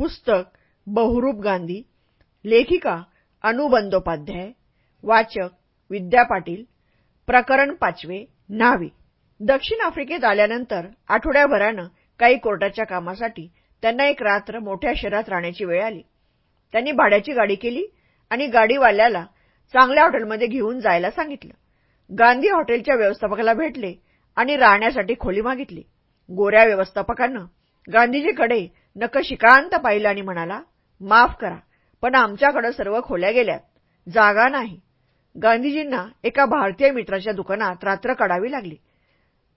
पुस्तक बहुरूप गांधी लेखिका अनु बंदोपाध्याय वाचक विद्या पाटील प्रकरण पाचवे न्हावी. दक्षिण आफ्रिकेत आल्यानंतर आठवड्याभरानं काही कोर्टाच्या कामासाठी त्यांना एक रात्र मोठ्या शहरात राहण्याची वेळ आली. त्यांनी भाड्याची गाडी केली आणि गाडीवाल्याला चांगल्या हॉटेलमध्ये घेऊन जायला सांगितलं. गांधी हॉटेलच्या व्यवस्थापकाला भेटले आणि राहण्यासाठी खोली मागितली. गोऱ्या व्यवस्थापकानं गांधीजीकडे नकशिकांत पाहिलं आणि म्हणाला माफ करा पण आमच्याकडं सर्व खोल्या गेल्यात. जागा नाही. गांधीजींना एका भारतीय मित्राच्या दुकानात रात्र काढावी लागली.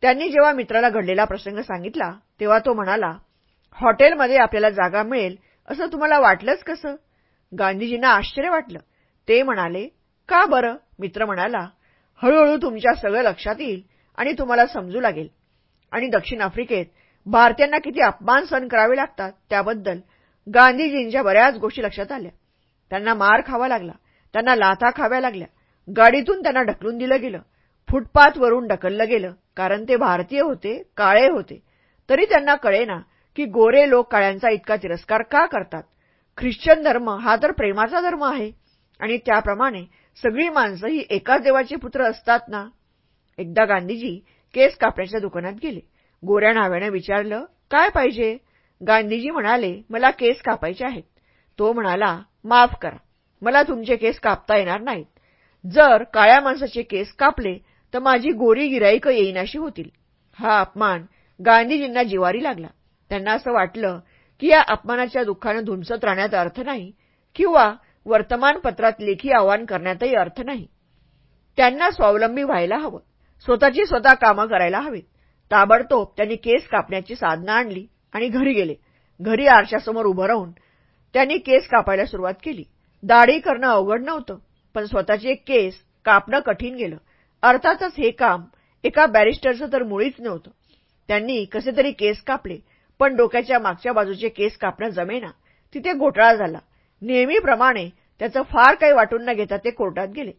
त्यांनी जेव्हा मित्राला घडलेला प्रसंग सांगितला तेव्हा तो म्हणाला हॉटेलमध्ये आपल्याला जागा मिळेल असं तुम्हाला वाटलंच कसं? गांधीजींना आश्चर्य वाटलं. ते म्हणाले का बरं? मित्र म्हणाला हळूहळू तुमच्या सगळं लक्षात येईल आणि तुम्हाला समजू लागेल. आणि दक्षिण आफ्रिकेत भारतीयांना किती अपमान सहन करावे लागतात त्याबद्दल गांधीजींच्या बऱ्याच गोष्टी लक्षात आल्या. त्यांना मार खावा लागला त्यांना लाथा खाव्या लागल्या गाडीतून त्यांना ढकलून दिलं गेलं फुटपाथवरून ढकललं गेलं कारण ते भारतीय होते काळे होते. तरी त्यांना कळेना की गोरे लोक काळ्यांचा इतका तिरस्कार का करतात? ख्रिश्चन धर्म हा तर प्रेमाचा धर्म आहे. आणि त्याप्रमाणे सगळी माणसं ही एकाच देवाचे पुत्र असतात ना? एकदा गांधीजी केस कापण्याच्या दुकानात गेले. गोऱ्या नाव्यानं विचारलं काय पाहिजे? गांधीजी म्हणाले मला केस कापायचे आहेत. तो म्हणाला माफ करा मला तुमचे केस कापता येणार नाहीत. जर काळ्या माणसाचे केस कापले तर माझी गोरी गिराईक येईनाशी होतील. हा अपमान गांधीजींना जिवारी लागला. त्यांना असं वाटलं की या अपमानाच्या दुःखानं धुमसत राहण्यात अर्थ नाही किंवा वर्तमानपत्रात लेखी आवाहन करण्यातही अर्थ नाही. त्यांना स्वावलंबी व्हायला हवं. स्वतःची स्वतः कामं करायला हवीत. ताबडतोब त्यांनी केस कापण्याची साधनं आणली आणि घरी गेले. घरी आरशासमोर उभं राहून त्यांनी केस कापायला सुरुवात केली. दाढी करणं अवघड नव्हतं पण स्वतःचे एक केस कापणं कठीण गेलं. अर्थातच हे काम एका बॅरिस्टरचं तर मुळीच नव्हतं. त्यांनी कसे तरी केस कापले पण डोक्याच्या मागच्या बाजूचे केस कापणं जमेना. तिथे घोटाळा झाला. नेहमीप्रमाणे त्याचं फार काही वाटून न घेता ते कोर्टात गेले.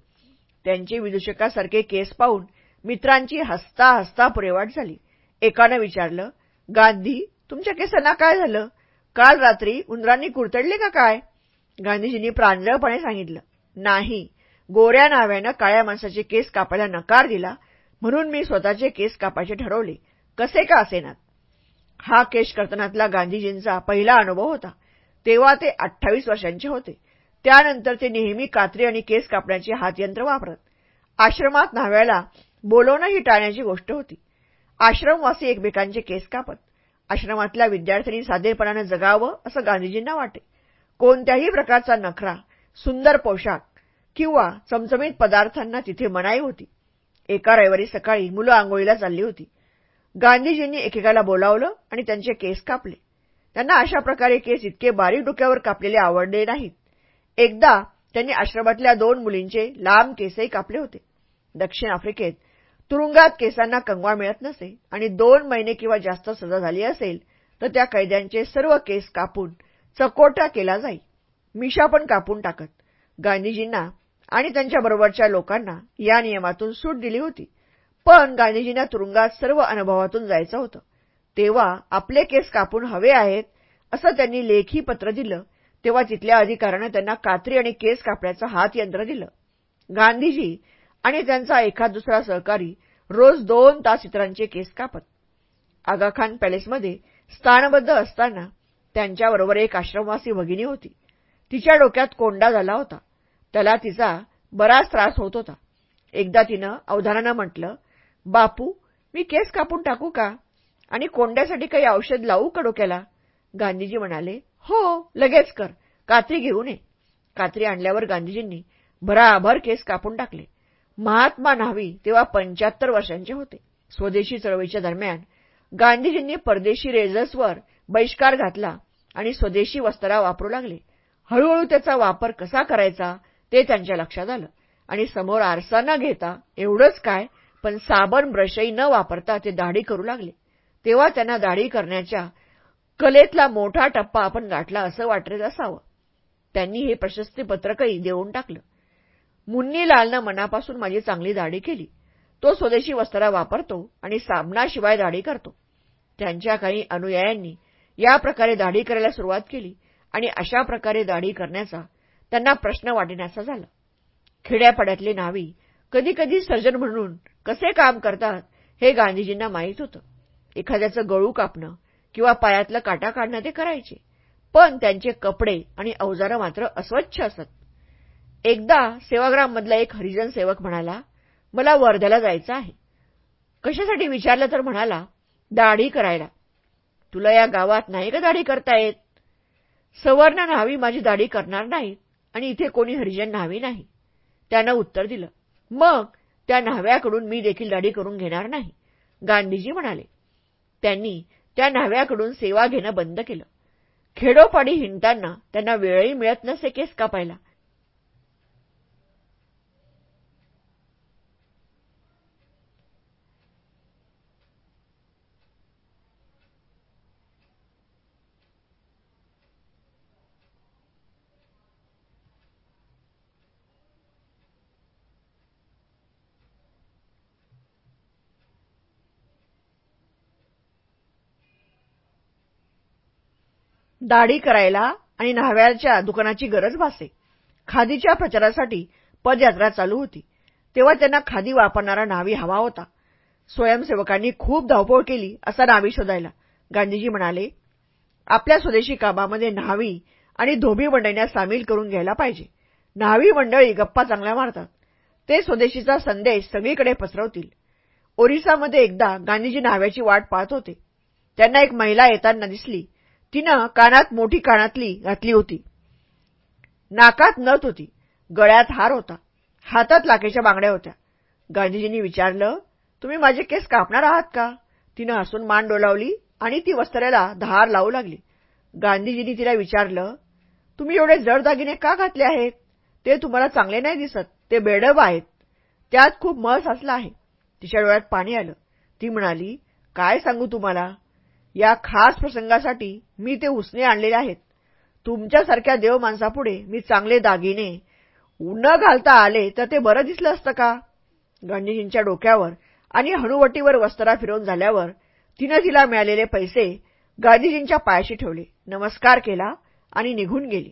त्यांचे विदूषकासारखे केस पाहून मित्रांची हसता हसता पुरेवाट झाली. एकानं विचारलं गांधी तुमच्या केसांना काय झालं? काल रात्री उंदरांनी कुरतडले का काय? गांधीजींनी प्रांजळपणे सांगितलं नाही गोऱ्या नाव्यानं काळ्या माणसाचे केस कापायला नकार दिला म्हणून मी स्वतःचे केस कापायचे ठरवले. कसे का असेनात? हा केश कर्तनातला गांधीजींचा पहिला अनुभव होता. तेव्हा ते अठ्ठावीस वर्षांचे होते. त्यानंतर ते नेहमी कात्री आणि केस कापण्याचे हातयंत्र वापरत. आश्रमात न्हाव्याला बोलवणं ही टाळण्याची गोष्ट होती. आश्रमवासी एकमेकांचे केस कापत आश्रमातल्या विद्यार्थ्यांनी साधेपणानं जगावं असं गांधीजींना वाटे. कोणत्याही प्रकारचा नखरा सुंदर पोशाख किंवा चमचमीत पदार्थांना तिथे मनाई होती. एका रविवारी सकाळी मुलं आंघोळीला चालली होती. गांधीजींनी एकेकाला बोलावलं आणि त्यांचे केस कापले. त्यांना अशा प्रकारे केस इतके बारीक डोक्यावर कापलेले आवडले नाहीत. एकदा त्यांनी आश्रमातल्या दोन मुलींचे लांब केसही कापले होते. दक्षिण आफ्रिकेत तुरुंगात केसांना कंगवा मिळत नसे आणि दोन महिने किंवा जास्त सजा झाली असेल तर त्या कैद्यांचे सर्व केस कापून चकोटा केला जाई. मिशा पण कापून टाकत. गांधीजींना आणि त्यांच्याबरोबरच्या लोकांना या नियमातून सूट दिली होती. पण गांधीजींना तुरुंगात सर्व अनुभवातून जायचं होतं. तेव्हा आपले केस कापून हवे आहेत असं त्यांनी लेखी पत्र दिलं. तेव्हा तिथल्या अधिकाऱ्यानं त्यांना कात्री आणि केस कापण्याचं हात यंत्र दिलं. गांधीजी आणि त्यांचा एखाद दुसरा सहकारी रोज दोन तास इतरांचे केस कापत. आगाखान पॅलेसमध्ये स्थानबद्ध असताना त्यांच्याबरोबर एक आश्रमवासी भगिनी होती. तिच्या डोक्यात कोंडा झाला होता. त्याला तिचा बराच त्रास होत होता. एकदा तिनं अवधानानं म्हटलं बापू मी केस कापून टाकू का? आणि कोंड्यासाठी काही औषध लावू का डोक्याला? गांधीजी म्हणाले हो लगेच कर. कात्री घेऊन ये. कात्री आणल्यावर गांधीजींनी भराभर केस कापून टाकले. महात्मा न्हावी तेव्हा पंच्याहत्तर वर्षांचे होते. स्वदेशी चळवळीच्या दरम्यान गांधीजींनी परदेशी रेझर्सवर बहिष्कार घातला आणि स्वदेशी वस्त्रा वापरू लागले. हळूहळू त्याचा वापर कसा करायचा ते त्यांच्या लक्षात आलं. आणि समोर आरसा न घेता एवढंच काय पण साबण ब्रशही न वापरता ते दाढी करू लागले. तेव्हा त्यांना दाढी करण्याच्या कलेतला मोठा टप्पा आपण गाठला असं वाटत असावं. त्यांनी हे प्रशस्तीपत्रकही देऊन टाकलं. मुन्नीलालनं मनापासून माझी चांगली दाढी केली. तो स्वदेशी वस्त्र वापरतो आणि साबणाशिवाय दाढी करतो. त्यांच्या काही अनुयायांनी या प्रकारे दाढी करायला सुरुवात केली आणि अशा प्रकारे दाढी करण्याचा त्यांना प्रश्न वाढण्याचा झाला. खेड्यापाड्यातले नावी कधीकधी सर्जन म्हणून कसे काम करतात हे गांधीजींना माहीत होतं. एखाद्याचं गळू कापणं किंवा पायातलं काटा काढणं ते करायचे. पण त्यांचे कपडे आणि अवजारं मात्र अस्वच्छ असत. एकदा सेवाग्राममधला एक हरिजन सेवक म्हणाला मला वर्ध्याला जायचं आहे. कशासाठी विचारलं तर म्हणाला दाढी करायला. तुला या गावात नाही का दाढी करता येत? सवर्ण न्हावी माझी दाढी करणार नाहीत आणि इथे कोणी हरिजन न्हावी नाही. त्यानं उत्तर दिलं मग त्या न्हाव्याकडून मी देखील दाढी करून घेणार नाही. गांधीजी म्हणाले. त्यांनी त्या न्हाव्याकडून सेवा घेणं बंद केलं. खेडोपाडी हिंडताना त्यांना वेळही मिळत नसे केस कापायला. दाढी करायला आणि न्हाव्याच्या दुकानाची गरज भासे खादीच्या प्रचारासाठी पदयात्रा चालू होती. तेव्हा त्यांना खादी वापरणारा न्हावी हवा होता. स्वयंसेवकांनी खूप धावपळ केली असा न्हावी शोधायला. गांधीजी म्हणाले आपल्या स्वदेशी कामामध्ये न्हावी आणि धोबी मंडळींना सामील करून घ्यायला पाहिजे. न्हावी मंडळी गप्पा चांगल्या मारतात. ते स्वदेशीचा संदेश सगळीकडे पसरवतील. ओरिसामध्ये एकदा गांधीजी न्हाव्याची वाट पाहत होते. त्यांना एक महिला येताना दिसली. तिनं कानात मोठी कानातली घातली होती. नाकात नत होती. गळ्यात हार होता. हातात लाकेच्या बांगड्या होत्या. गांधीजींनी विचारलं तुम्ही माझे केस कापणार आहात का? तिनं हसून मान डोलावली आणि ती वस्त्र्याला धार लावू लागली. गांधीजींनी तिला विचारलं तुम्ही एवढे जड दागिने का घातले आहेत? ते तुम्हाला चांगले नाही दिसत. ते बेडब आहेत. त्यात खूप मळ साचला आहे. तिच्या डोळ्यात पाणी आलं. ती म्हणाली काय सांगू तुम्हाला? या खास प्रसंगासाठी मी ते उसने आणलेले आहेत. तुमच्यासारख्या देव माणसापुढे मी चांगले दागिने न घालता आले तर ते बरं दिसलं असतं का? गांधीजींच्या डोक्यावर आणि हणुवटीवर वस्त्रा फिरवून झाल्यावर तिनं तिला मिळालेले पैसे गांधीजींच्या पायाशी ठेवले. नमस्कार केला आणि निघून गेली.